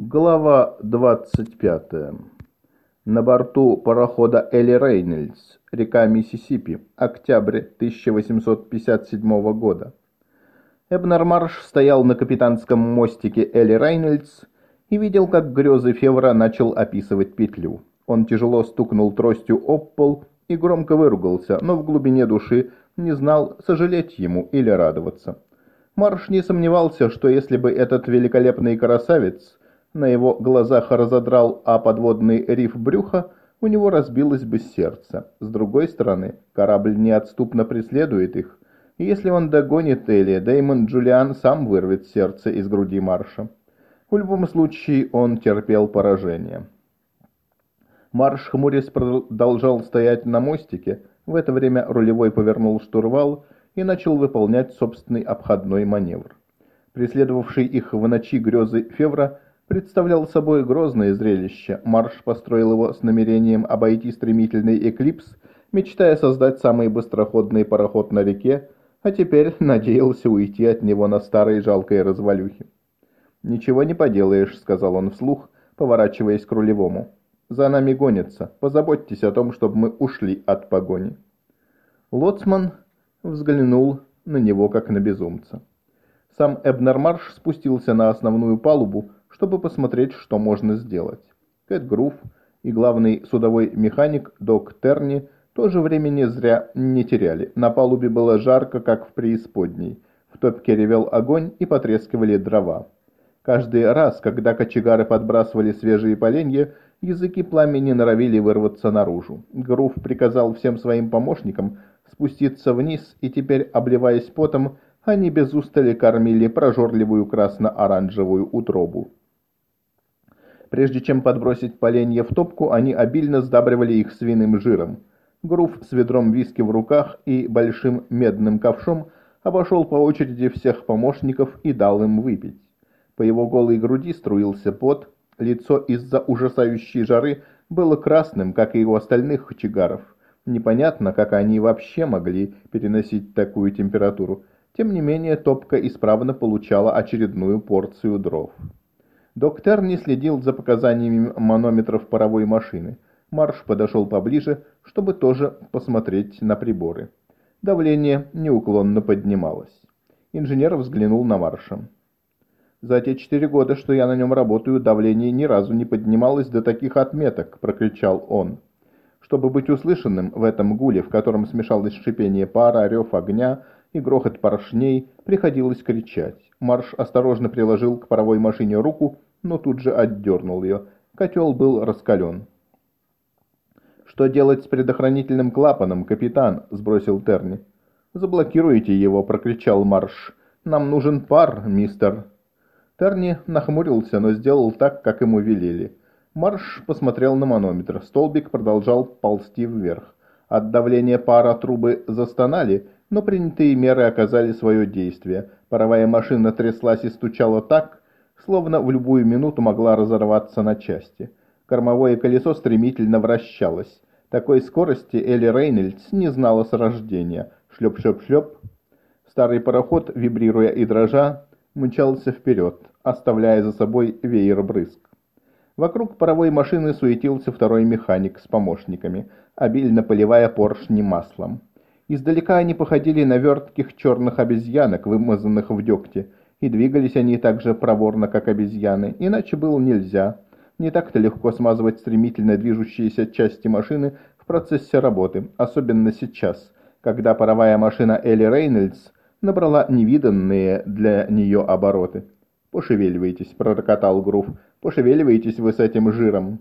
Глава 25. На борту парохода Элли Рейнольдс, река Миссисипи, октябрь 1857 года. Эбнер Марш стоял на капитанском мостике Элли Рейнольдс и видел, как грезы Февра начал описывать петлю. Он тяжело стукнул тростью об пол и громко выругался, но в глубине души не знал, сожалеть ему или радоваться. Марш не сомневался, что если бы этот великолепный красавец на его глазах разодрал а подводный риф брюха, у него разбилось бы сердце. С другой стороны, корабль неотступно преследует их, и если он догонит Элли, Дэймон Джулиан сам вырвет сердце из груди Марша. В любом случае, он терпел поражение. Марш, хмурясь, продолжал стоять на мостике. В это время рулевой повернул штурвал и начал выполнять собственный обходной маневр. Преследовавший их в ночи грезы Февра представлял собой грозное зрелище. Марш построил его с намерением обойти стремительный эклипс, мечтая создать самый быстроходный пароход на реке, а теперь надеялся уйти от него на старой жалкой развалюхе. «Ничего не поделаешь», — сказал он вслух, поворачиваясь к рулевому. «За нами гонятся. Позаботьтесь о том, чтобы мы ушли от погони». Лоцман взглянул на него, как на безумца. Сам Эбнер Марш спустился на основную палубу, чтобы посмотреть, что можно сделать. Кэт Грув и главный судовой механик Док Терни тоже времени зря не теряли. На палубе было жарко, как в преисподней. В топке ревел огонь и потрескивали дрова. Каждый раз, когда кочегары подбрасывали свежие поленья, языки пламени норовили вырваться наружу. Грув приказал всем своим помощникам спуститься вниз, и теперь, обливаясь потом, они без устали кормили прожорливую красно-оранжевую утробу. Прежде чем подбросить поленья в топку, они обильно сдабривали их свиным жиром. Грув с ведром виски в руках и большим медным ковшом обошел по очереди всех помощников и дал им выпить. По его голой груди струился пот, лицо из-за ужасающей жары было красным, как и у остальных кочегаров. Непонятно, как они вообще могли переносить такую температуру. Тем не менее, топка исправно получала очередную порцию дров. Доктор не следил за показаниями манометров паровой машины. Марш подошел поближе, чтобы тоже посмотреть на приборы. Давление неуклонно поднималось. Инженер взглянул на Марша. «За те четыре года, что я на нем работаю, давление ни разу не поднималось до таких отметок», — прокричал он. Чтобы быть услышанным в этом гуле, в котором смешалось шипение пара, рев огня и грохот поршней, приходилось кричать. Марш осторожно приложил к паровой машине руку но тут же отдернул ее. Котел был раскален. «Что делать с предохранительным клапаном, капитан?» – сбросил Терни. «Заблокируйте его!» – прокричал Марш. «Нам нужен пар, мистер!» Терни нахмурился, но сделал так, как ему велели. Марш посмотрел на манометр. Столбик продолжал ползти вверх. От давления пара трубы застонали, но принятые меры оказали свое действие. Паровая машина тряслась и стучала так, словно в любую минуту могла разорваться на части. Кормовое колесо стремительно вращалось. Такой скорости Элли Рейнольдс не знала с рождения. Шлеп-шлеп-шлеп. Старый пароход, вибрируя и дрожа, мчался вперед, оставляя за собой веер брызг. Вокруг паровой машины суетился второй механик с помощниками, обильно поливая поршни маслом. Издалека они походили на вертких черных обезьянок, вымазанных в дегте, и двигались они так же проворно, как обезьяны, иначе было нельзя. Не так-то легко смазывать стремительно движущиеся части машины в процессе работы, особенно сейчас, когда паровая машина Элли Рейнольдс набрала невиданные для нее обороты. «Пошевеливайтесь», — пророкотал Грув, — «пошевеливайтесь вы с этим жиром».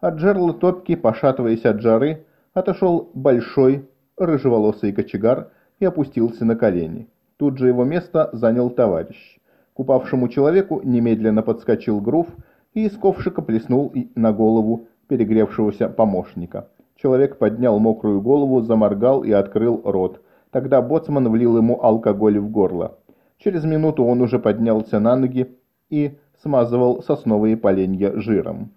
От жерла топки, пошатываясь от жары, отошел большой рыжеволосый кочегар и опустился на колени. Тут же его место занял товарищ. К упавшему человеку немедленно подскочил Грув и из ковшика плеснул на голову перегревшегося помощника. Человек поднял мокрую голову, заморгал и открыл рот. Тогда боцман влил ему алкоголь в горло. Через минуту он уже поднялся на ноги и смазывал сосновые поленья жиром.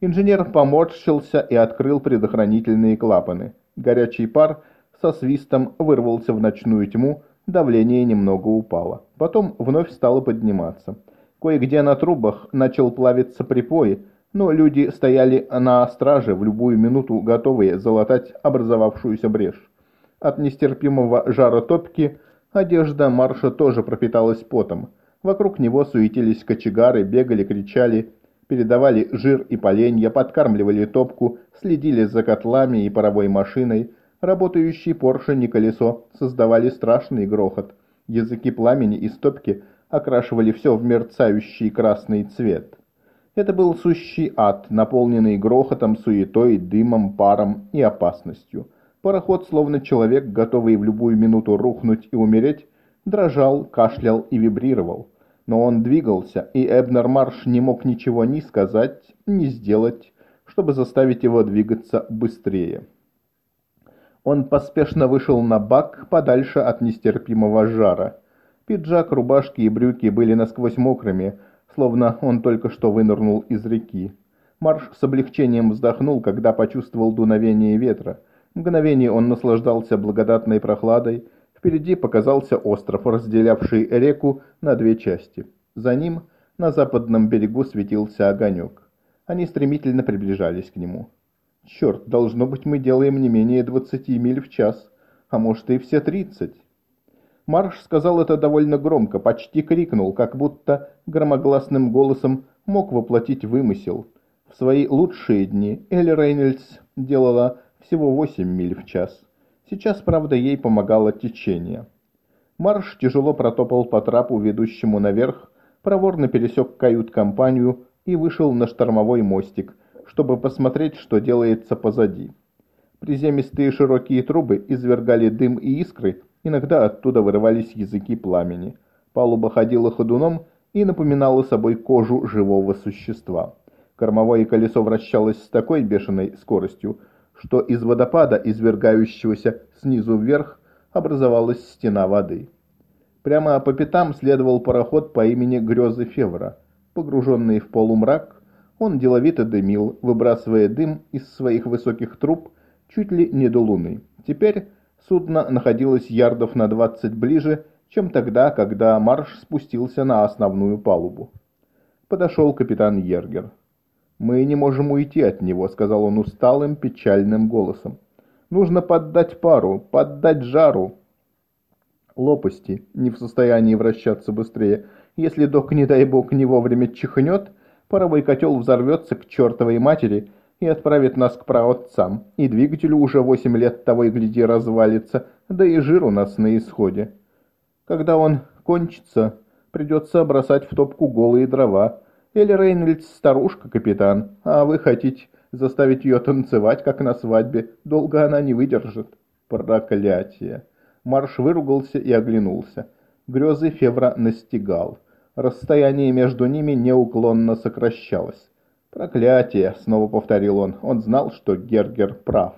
Инженер поморщился и открыл предохранительные клапаны. Горячий пар со свистом вырвался в ночную тьму, давление немного упало. Потом вновь стало подниматься. Кое-где на трубах начал плавиться припой, но люди стояли на страже в любую минуту, готовые залатать образовавшуюся брешь. От нестерпимого жара топки одежда Марша тоже пропиталась потом. Вокруг него суетились кочегары, бегали, кричали, передавали жир и поленья, подкармливали топку, следили за котлами и паровой машиной. Работающий поршень и колесо создавали страшный грохот. Языки пламени и стопки окрашивали все в мерцающий красный цвет. Это был сущий ад, наполненный грохотом, суетой, дымом, паром и опасностью. Пароход, словно человек, готовый в любую минуту рухнуть и умереть, дрожал, кашлял и вибрировал. Но он двигался, и Эбнер Марш не мог ничего ни сказать, ни сделать, чтобы заставить его двигаться быстрее. Он поспешно вышел на бак подальше от нестерпимого жара. Пиджак, рубашки и брюки были насквозь мокрыми, словно он только что вынырнул из реки. Марш с облегчением вздохнул, когда почувствовал дуновение ветра. Мгновение он наслаждался благодатной прохладой. Впереди показался остров, разделявший реку на две части. За ним на западном берегу светился огонек. Они стремительно приближались к нему. «Черт, должно быть, мы делаем не менее двадцати миль в час, а может и все тридцать». Марш сказал это довольно громко, почти крикнул, как будто громогласным голосом мог воплотить вымысел. В свои лучшие дни Элли Рейнольдс делала всего 8 миль в час. Сейчас, правда, ей помогало течение. Марш тяжело протопал по трапу, ведущему наверх, проворно пересек кают-компанию и вышел на штормовой мостик, чтобы посмотреть, что делается позади. Приземистые широкие трубы извергали дым и искры, Иногда оттуда вырывались языки пламени. Палуба ходила ходуном и напоминала собой кожу живого существа. Кормовое колесо вращалось с такой бешеной скоростью, что из водопада, извергающегося снизу вверх, образовалась стена воды. Прямо по пятам следовал пароход по имени Грезы Февра. Погруженный в полумрак, он деловито дымил, выбрасывая дым из своих высоких труб чуть ли не до луны. Теперь Судно находилось ярдов на 20 ближе, чем тогда, когда марш спустился на основную палубу. Подошел капитан Ергер. «Мы не можем уйти от него», — сказал он усталым, печальным голосом. «Нужно поддать пару, поддать жару». Лопасти не в состоянии вращаться быстрее. Если док, не дай бог, не вовремя чихнет, паровой котел взорвется к чертовой матери — и отправит нас к праотцам, и двигателю уже восемь лет того и гляди развалится, да и жир у нас на исходе. Когда он кончится, придется бросать в топку голые дрова. Элли Рейнольдс старушка, капитан, а вы хотите заставить ее танцевать, как на свадьбе. Долго она не выдержит. Проклятие. Марш выругался и оглянулся. Грезы Февра настигал. Расстояние между ними неуклонно сокращалось. «Проклятие!» — снова повторил он. Он знал, что Гергер прав.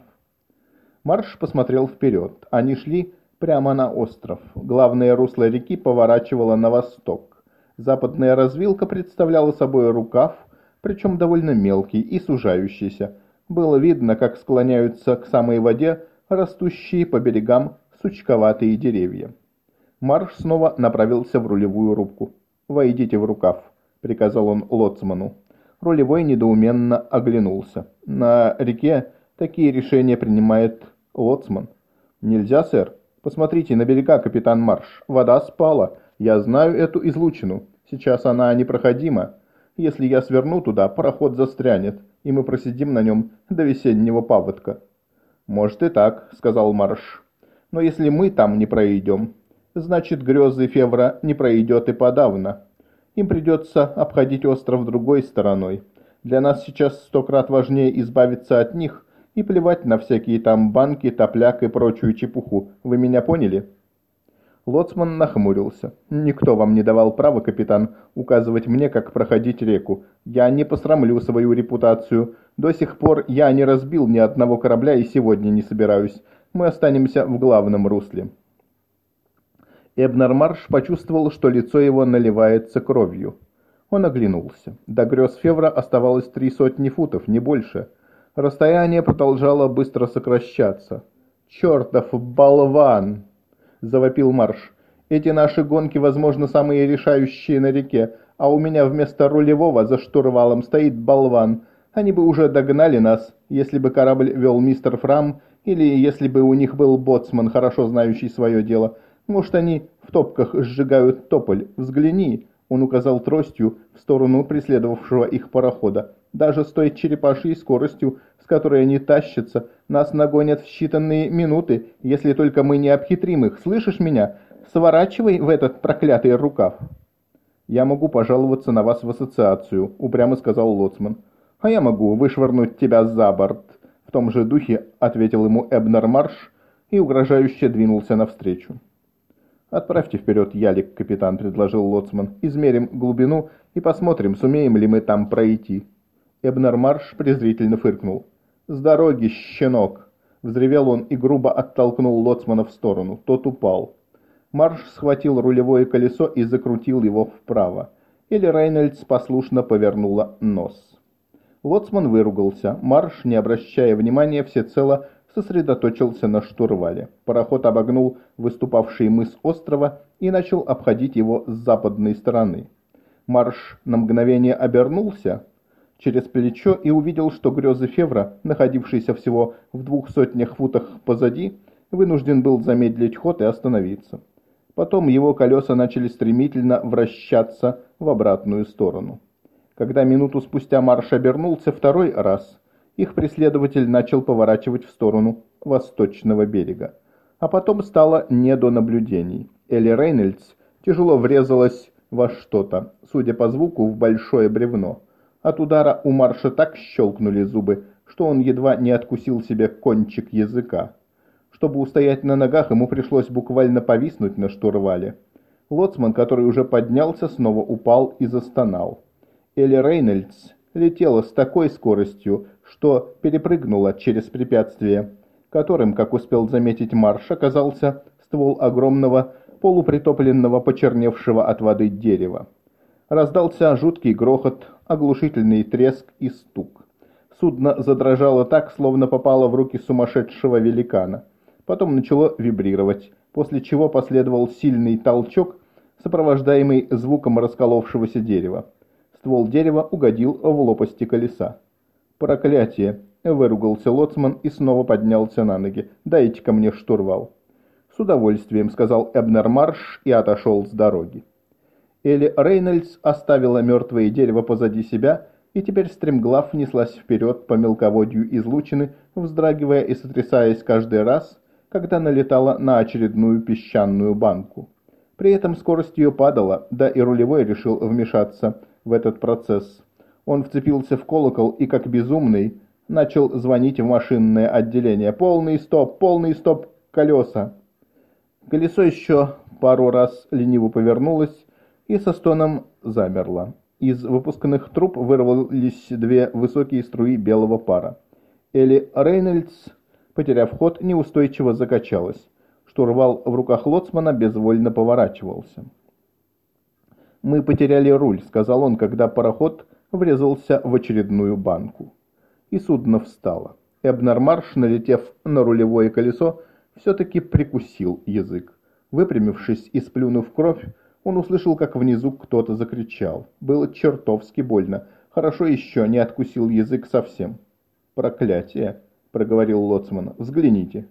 Марш посмотрел вперед. Они шли прямо на остров. Главное русло реки поворачивало на восток. Западная развилка представляла собой рукав, причем довольно мелкий и сужающийся. Было видно, как склоняются к самой воде растущие по берегам сучковатые деревья. Марш снова направился в рулевую рубку. «Войдите в рукав», — приказал он лоцману. Рулевой недоуменно оглянулся. На реке такие решения принимает лоцман. «Нельзя, сэр. Посмотрите на берега, капитан Марш. Вода спала. Я знаю эту излучину. Сейчас она непроходима. Если я сверну туда, пароход застрянет, и мы просидим на нем до весеннего паводка». «Может и так», — сказал Марш. «Но если мы там не пройдем, значит грезы Февра не пройдет и подавно». Им придется обходить остров другой стороной. Для нас сейчас сто крат важнее избавиться от них и плевать на всякие там банки, топляк и прочую чепуху. Вы меня поняли?» Лоцман нахмурился. «Никто вам не давал права, капитан, указывать мне, как проходить реку. Я не посрамлю свою репутацию. До сих пор я не разбил ни одного корабля и сегодня не собираюсь. Мы останемся в главном русле». Эбнер Марш почувствовал, что лицо его наливается кровью. Он оглянулся. До грез Февра оставалось три сотни футов, не больше. Расстояние продолжало быстро сокращаться. «Чертов болван!» — завопил Марш. «Эти наши гонки, возможно, самые решающие на реке, а у меня вместо рулевого за штурвалом стоит болван. Они бы уже догнали нас, если бы корабль вел мистер Фрам, или если бы у них был боцман, хорошо знающий свое дело. Может, они в топках сжигают тополь. Взгляни!» Он указал тростью в сторону преследовавшего их парохода. «Даже с той черепашьей скоростью, с которой они тащатся, нас нагонят в считанные минуты, если только мы не обхитрим их. Слышишь меня? Сворачивай в этот проклятый рукав». «Я могу пожаловаться на вас в ассоциацию», — упрямо сказал Лоцман. «А я могу вышвырнуть тебя за борт», — в том же духе ответил ему Эбнер Марш и угрожающе двинулся навстречу. «Отправьте вперед ялик, капитан», — предложил Лоцман. «Измерим глубину и посмотрим, сумеем ли мы там пройти». Эбнер Марш презрительно фыркнул. «С дороги, щенок!» Взревел он и грубо оттолкнул Лоцмана в сторону. Тот упал. Марш схватил рулевое колесо и закрутил его вправо. Или Рейнольдс послушно повернула нос. Лоцман выругался. Марш, не обращая внимания, всецело сосредоточился на штурвале. Пароход обогнул выступавший мыс острова и начал обходить его с западной стороны. Марш на мгновение обернулся через плечо и увидел, что грезы Февра, находившийся всего в двух сотнях футах позади, вынужден был замедлить ход и остановиться. Потом его колеса начали стремительно вращаться в обратную сторону. Когда минуту спустя Марш обернулся второй раз, их преследователь начал поворачивать в сторону восточного берега. А потом стало не до наблюдений. Элли Рейнольдс тяжело врезалась во что-то, судя по звуку, в большое бревно. От удара у Марша так щелкнули зубы, что он едва не откусил себе кончик языка. Чтобы устоять на ногах, ему пришлось буквально повиснуть на штурвале. Лоцман, который уже поднялся, снова упал и застонал. Элли Рейнольдс летела с такой скоростью, что перепрыгнула через препятствие, которым, как успел заметить Марш, оказался ствол огромного полупритопленного почерневшего от воды дерева. Раздался жуткий грохот, оглушительный треск и стук. Судно задрожало так, словно попало в руки сумасшедшего великана потом начало вибрировать, после чего последовал сильный толчок, сопровождаемый звуком расколовшегося дерева. Ствол дерева угодил в лопасти колеса. «Проклятие!» — выругался лоцман и снова поднялся на ноги. «Дайте-ка мне штурвал». «С удовольствием», — сказал Эбнер Марш и отошел с дороги. Элли Рейнольдс оставила мертвое дерево позади себя и теперь стремглав неслась вперед по мелководью излучины, вздрагивая и сотрясаясь каждый раз, когда налетала на очередную песчаную банку. При этом скорость ее падала, да и рулевой решил вмешаться в этот процесс. Он вцепился в колокол и, как безумный, начал звонить в машинное отделение. «Полный стоп! Полный стоп! Колеса!» Колесо еще пару раз лениво повернулось и со стоном замерло. Из выпускных труб вырвались две высокие струи белого пара. Элли Рейнольдс потеряв ход, неустойчиво закачалась. Штурвал в руках лоцмана безвольно поворачивался. «Мы потеряли руль», — сказал он, когда пароход врезался в очередную банку. И судно встало. Эбнер Марш, налетев на рулевое колесо, все-таки прикусил язык. Выпрямившись и сплюнув кровь, он услышал, как внизу кто-то закричал. Было чертовски больно. Хорошо еще не откусил язык совсем. Проклятие! — проговорил Лоцман. «Взгляните».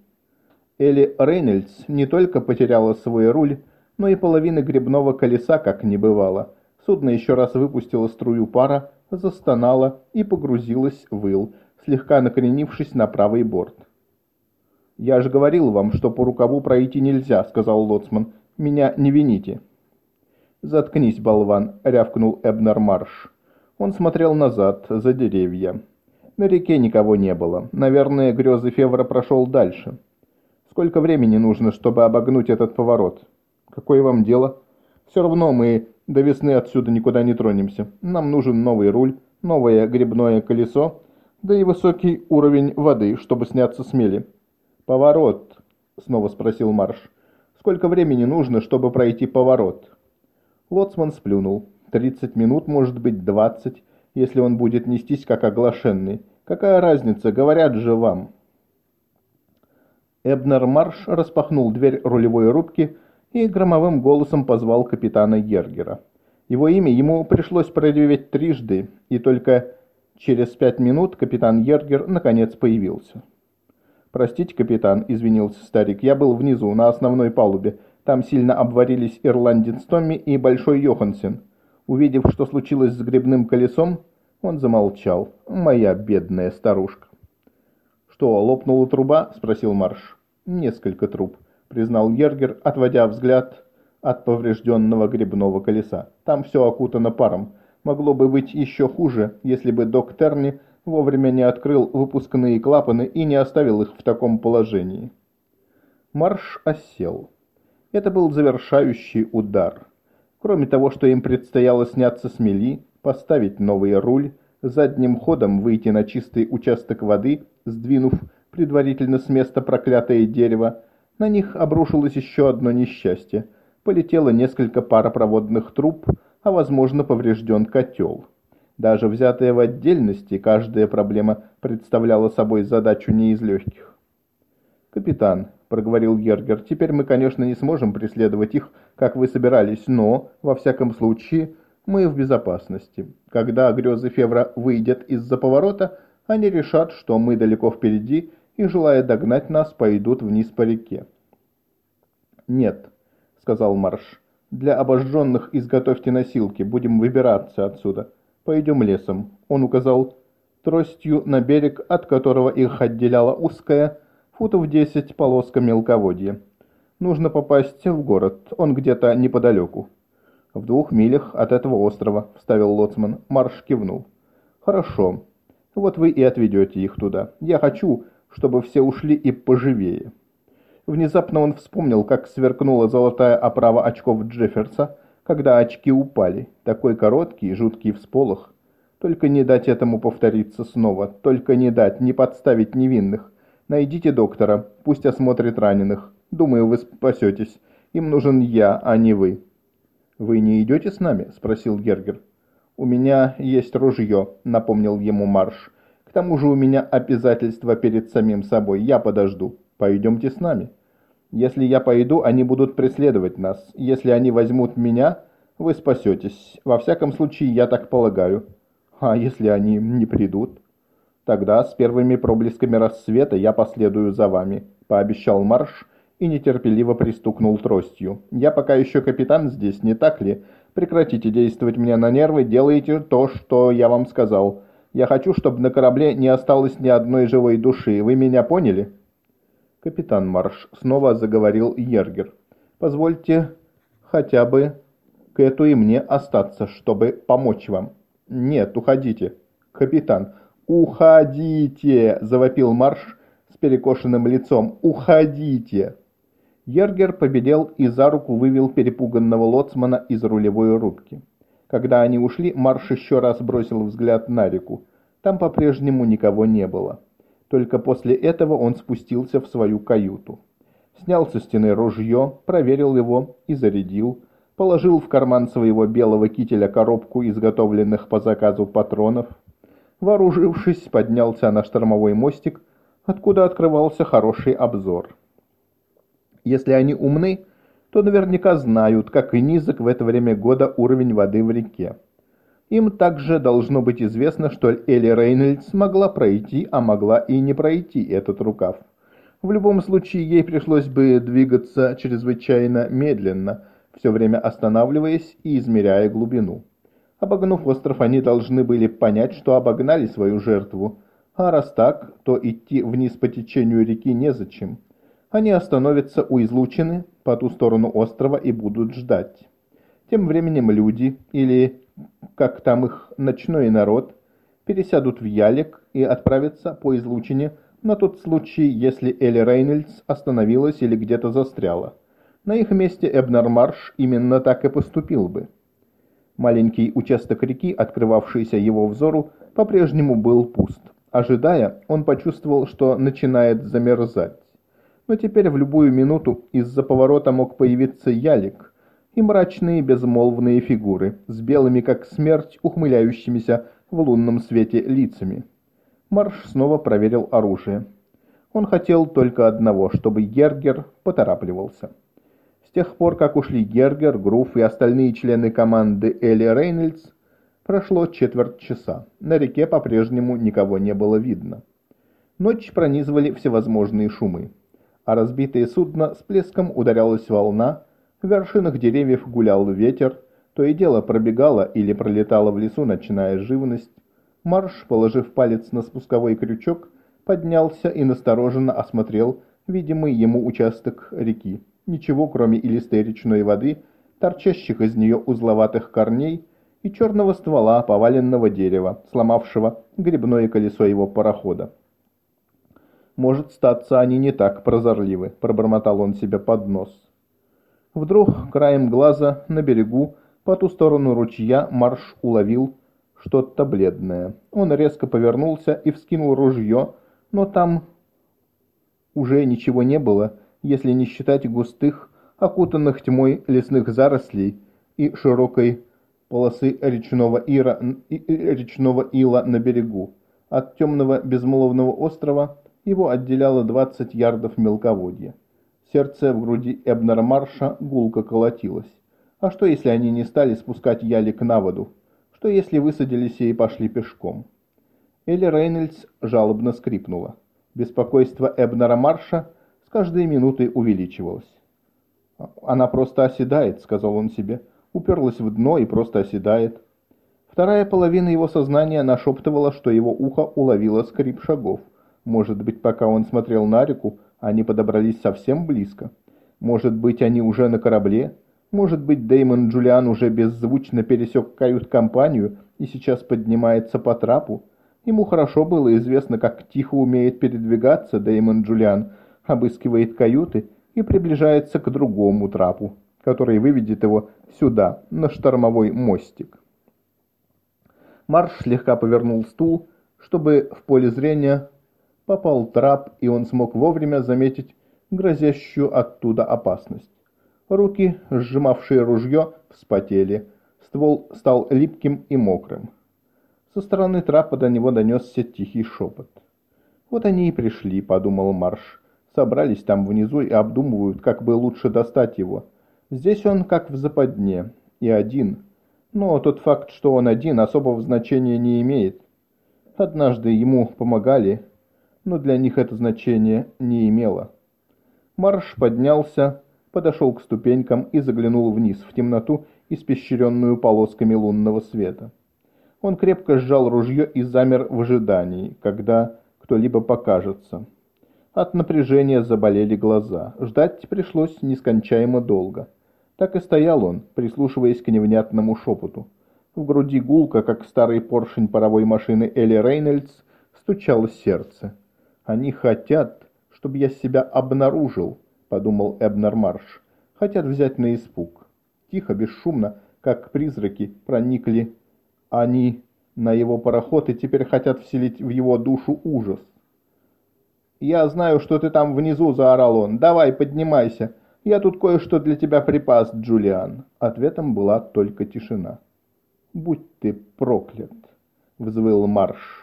Элли Рейнольдс не только потеряла свой руль, но и половины грибного колеса как не бывало. Судно еще раз выпустило струю пара, застонало и погрузилось в ил, слегка накренившись на правый борт. «Я же говорил вам, что по рукаву пройти нельзя», — сказал Лоцман. «Меня не вините». «Заткнись, болван», — рявкнул Эбнер Марш. Он смотрел назад, за деревья. На реке никого не было. Наверное, грезы Февра прошел дальше. Сколько времени нужно, чтобы обогнуть этот поворот? Какое вам дело? Все равно мы до весны отсюда никуда не тронемся. Нам нужен новый руль, новое грибное колесо, да и высокий уровень воды, чтобы сняться с мели. «Поворот», — снова спросил Марш. «Сколько времени нужно, чтобы пройти поворот?» Лоцман сплюнул. «Тридцать минут, может быть, двадцать, если он будет нестись как оглашенный. Какая разница, говорят же вам. Эбнер Марш распахнул дверь рулевой рубки и громовым голосом позвал капитана Гергера. Его имя ему пришлось предъявить трижды, и только через пять минут капитан Ергер наконец появился. «Простите, капитан», — извинился старик, — «я был внизу, на основной палубе. Там сильно обварились ирландец Томми и Большой Йохансен. Увидев, что случилось с грибным колесом, он замолчал. Моя бедная старушка. «Что, лопнула труба?» — спросил Марш. «Несколько труб», — признал Ергер, отводя взгляд от поврежденного грибного колеса. «Там все окутано паром. Могло бы быть еще хуже, если бы док Терни вовремя не открыл выпускные клапаны и не оставил их в таком положении». Марш осел. Это был завершающий удар. Кроме того, что им предстояло сняться с мели, поставить новый руль, задним ходом выйти на чистый участок воды, сдвинув предварительно с места проклятое дерево, на них обрушилось еще одно несчастье. Полетело несколько паропроводных труб, а возможно поврежден котел. Даже взятая в отдельности, каждая проблема представляла собой задачу не из легких. «Капитан», — проговорил Гергер, — «теперь мы, конечно, не сможем преследовать их, как вы собирались, но, во всяком случае, мы в безопасности. Когда грезы Февра выйдет из-за поворота, они решат, что мы далеко впереди, и, желая догнать нас, пойдут вниз по реке». «Нет», — сказал Марш, — «для обожженных изготовьте носилки, будем выбираться отсюда. Пойдем лесом». Он указал тростью на берег, от которого их отделяла узкая, футов десять полоска мелководья. Нужно попасть в город, он где-то неподалеку. В двух милях от этого острова, вставил Лоцман. Марш кивнул. Хорошо. Вот вы и отведете их туда. Я хочу, чтобы все ушли и поживее. Внезапно он вспомнил, как сверкнула золотая оправа очков Джефферса, когда очки упали. Такой короткий, жуткий всполох. Только не дать этому повториться снова. Только не дать, не подставить невинных. Найдите доктора, пусть осмотрит раненых. Думаю, вы спасетесь. Им нужен я, а не вы». «Вы не идете с нами?» – спросил Гергер. «У меня есть ружье», – напомнил ему Марш. «К тому же у меня обязательства перед самим собой. Я подожду. Пойдемте с нами». «Если я пойду, они будут преследовать нас. Если они возьмут меня, вы спасетесь. Во всяком случае, я так полагаю. А если они не придут?» «Тогда с первыми проблесками рассвета я последую за вами», – пообещал Марш и нетерпеливо пристукнул тростью. «Я пока еще капитан здесь, не так ли? Прекратите действовать мне на нервы, делайте то, что я вам сказал. Я хочу, чтобы на корабле не осталось ни одной живой души. Вы меня поняли?» «Капитан Марш», — снова заговорил Ергер. «Позвольте хотя бы Кэту и мне остаться, чтобы помочь вам». «Нет, уходите». «Капитан, уходите!» — завопил Марш с перекошенным лицом. «Уходите!» Ергер победел и за руку вывел перепуганного лоцмана из рулевой рубки. Когда они ушли, Марш еще раз бросил взгляд на реку. Там по-прежнему никого не было. Только после этого он спустился в свою каюту. Снял со стены ружье, проверил его и зарядил, положил в карман своего белого кителя коробку изготовленных по заказу патронов. Вооружившись, поднялся на штормовой мостик, откуда открывался хороший обзор. Если они умны, то наверняка знают, как низок в это время года уровень воды в реке. Им также должно быть известно, что Элли Рейнольдс могла пройти, а могла и не пройти этот рукав. В любом случае, ей пришлось бы двигаться чрезвычайно медленно, все время останавливаясь и измеряя глубину. Обогнув остров, они должны были понять, что обогнали свою жертву, а раз так, то идти вниз по течению реки незачем. Они остановятся у излучины по ту сторону острова и будут ждать. Тем временем люди, или, как там их, ночной народ, пересядут в ялик и отправятся по излучине на тот случай, если Элли Рейнольдс остановилась или где-то застряла. На их месте Эбнер Марш именно так и поступил бы. Маленький участок реки, открывавшийся его взору, по-прежнему был пуст. Ожидая, он почувствовал, что начинает замерзать но теперь в любую минуту из-за поворота мог появиться ялик и мрачные безмолвные фигуры с белыми, как смерть, ухмыляющимися в лунном свете лицами. Марш снова проверил оружие. Он хотел только одного, чтобы Гергер поторапливался. С тех пор, как ушли Гергер, Груф и остальные члены команды Элли Рейнольдс, прошло четверть часа. На реке по-прежнему никого не было видно. Ночь пронизывали всевозможные шумы. А разбитое судно с плеском ударялась волна, в вершинах деревьев гулял ветер, то и дело пробегала или пролетала в лесу ночная живность. Марш, положив палец на спусковой крючок, поднялся и настороженно осмотрел видимый ему участок реки. Ничего, кроме илистой речной воды, торчащих из нее узловатых корней и черного ствола поваленного дерева, сломавшего грибное колесо его парохода. «Может, статься они не так прозорливы», — пробормотал он себе под нос. Вдруг, краем глаза, на берегу, по ту сторону ручья, Марш уловил что-то бледное. Он резко повернулся и вскинул ружье, но там уже ничего не было, если не считать густых, окутанных тьмой лесных зарослей и широкой полосы речного, ира, речного ила на берегу. От темного безмолвного острова его отделяло 20 ярдов мелководья. Сердце в груди Эбнера Марша гулко колотилось. А что, если они не стали спускать ялик на воду? Что, если высадились и пошли пешком? Элли Рейнольдс жалобно скрипнула. Беспокойство Эбнера Марша с каждой минутой увеличивалось. «Она просто оседает», — сказал он себе. «Уперлась в дно и просто оседает». Вторая половина его сознания нашептывала, что его ухо уловило скрип шагов. Может быть, пока он смотрел на реку, они подобрались совсем близко. Может быть, они уже на корабле. Может быть, Дэймон Джулиан уже беззвучно пересек кают-компанию и сейчас поднимается по трапу. Ему хорошо было известно, как тихо умеет передвигаться Дэймон Джулиан, обыскивает каюты и приближается к другому трапу, который выведет его сюда, на штормовой мостик. Марш слегка повернул стул, чтобы в поле зрения попал трап, и он смог вовремя заметить грозящую оттуда опасность. Руки, сжимавшие ружье, вспотели. Ствол стал липким и мокрым. Со стороны трапа до него донесся тихий шепот. «Вот они и пришли», — подумал Марш. «Собрались там внизу и обдумывают, как бы лучше достать его. Здесь он как в западне, и один. Но тот факт, что он один, особого значения не имеет. Однажды ему помогали, но для них это значение не имело. Марш поднялся, подошел к ступенькам и заглянул вниз, в темноту, испещренную полосками лунного света. Он крепко сжал ружье и замер в ожидании, когда кто-либо покажется. От напряжения заболели глаза. Ждать пришлось нескончаемо долго. Так и стоял он, прислушиваясь к невнятному шепоту. В груди гулко, как старый поршень паровой машины Элли Рейнольдс, стучало сердце. «Они хотят, чтобы я себя обнаружил», — подумал Эбнер Марш. «Хотят взять на испуг». Тихо, бесшумно, как призраки, проникли они на его пароход и теперь хотят вселить в его душу ужас. «Я знаю, что ты там внизу», — заорал он. «Давай, поднимайся. Я тут кое-что для тебя припас, Джулиан». Ответом была только тишина. «Будь ты проклят», — взвыл Марш.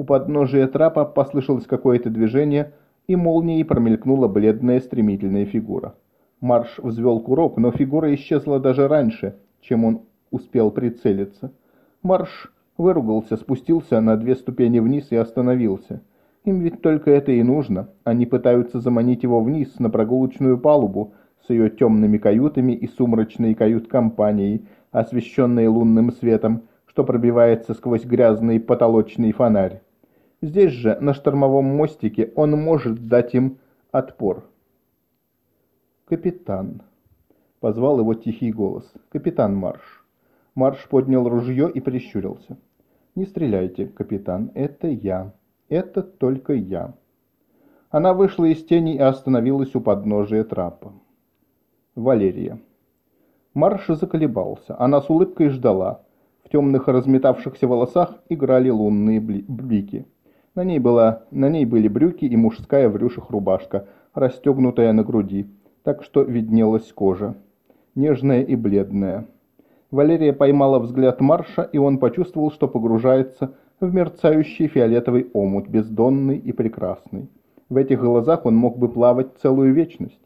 У подножия трапа послышалось какое-то движение, и молнией промелькнула бледная стремительная фигура. Марш взвел курок, но фигура исчезла даже раньше, чем он успел прицелиться. Марш выругался, спустился на две ступени вниз и остановился. Им ведь только это и нужно. Они пытаются заманить его вниз, на прогулочную палубу, с ее темными каютами и сумрачной кают-компанией, освещенной лунным светом, что пробивается сквозь грязный потолочный фонарь. Здесь же, на штормовом мостике, он может дать им отпор. «Капитан», — позвал его тихий голос, — «капитан Марш». Марш поднял ружье и прищурился. «Не стреляйте, капитан, это я. Это только я». Она вышла из тени и остановилась у подножия трапа. Валерия. Марш заколебался. Она с улыбкой ждала. В темных разметавшихся волосах играли лунные блики. На ней, была, на ней были брюки и мужская в рюшах рубашка, расстегнутая на груди, так что виднелась кожа. Нежная и бледная. Валерия поймала взгляд Марша, и он почувствовал, что погружается в мерцающий фиолетовый омут, бездонный и прекрасный. В этих глазах он мог бы плавать целую вечность.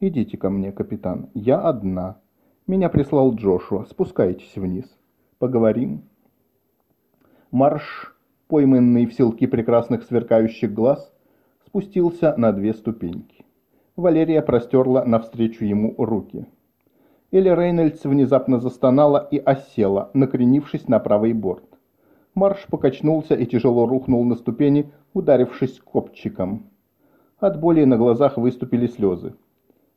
«Идите ко мне, капитан. Я одна. Меня прислал Джошуа. Спускайтесь вниз. Поговорим». Марш, пойманный в селки прекрасных сверкающих глаз, спустился на две ступеньки. Валерия простерла навстречу ему руки. Элли Рейнольдс внезапно застонала и осела, накренившись на правый борт. Марш покачнулся и тяжело рухнул на ступени, ударившись копчиком. От боли на глазах выступили слезы.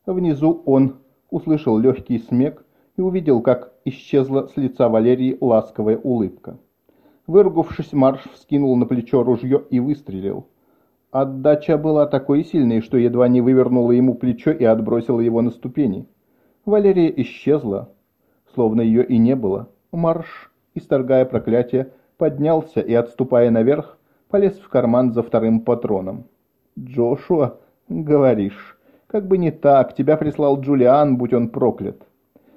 Внизу он услышал легкий смех и увидел, как исчезла с лица Валерии ласковая улыбка. Выругавшись, Марш вскинул на плечо ружье и выстрелил. Отдача была такой сильной, что едва не вывернула ему плечо и отбросила его на ступени. Валерия исчезла, словно ее и не было. Марш, исторгая проклятие, поднялся и, отступая наверх, полез в карман за вторым патроном. «Джошуа, говоришь, как бы не так, тебя прислал Джулиан, будь он проклят».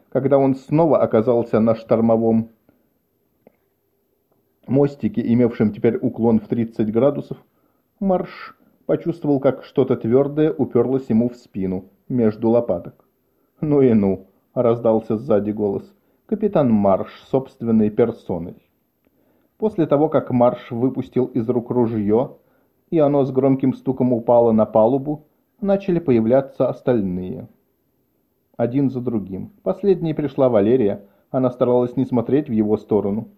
Когда он снова оказался на штормовом мостике, имевшем теперь уклон в 30 градусов, Марш почувствовал, как что-то твердое уперлось ему в спину, между лопаток. «Ну и ну!» — раздался сзади голос. «Капитан Марш собственной персоной». После того, как Марш выпустил из рук ружье, и оно с громким стуком упало на палубу, начали появляться остальные. Один за другим. Последней пришла Валерия, она старалась не смотреть в его сторону.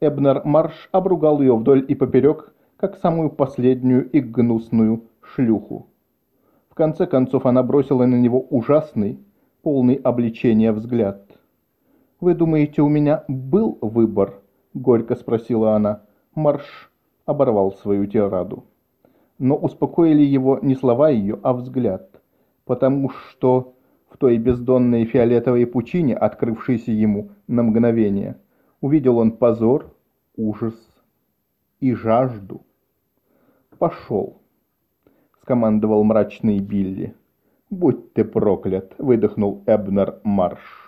Эбнер Марш обругал ее вдоль и поперек, как самую последнюю и гнусную шлюху. В конце концов она бросила на него ужасный, полный обличения взгляд. «Вы думаете, у меня был выбор?» — горько спросила она. Марш оборвал свою тираду. Но успокоили его не слова ее, а взгляд, потому что в той бездонной фиолетовой пучине, открывшейся ему на мгновение, увидел он позор, ужас и жажду. «Пошел», — скомандовал мрачный Билли. «Будь ты проклят!» — выдохнул Эбнер Марш.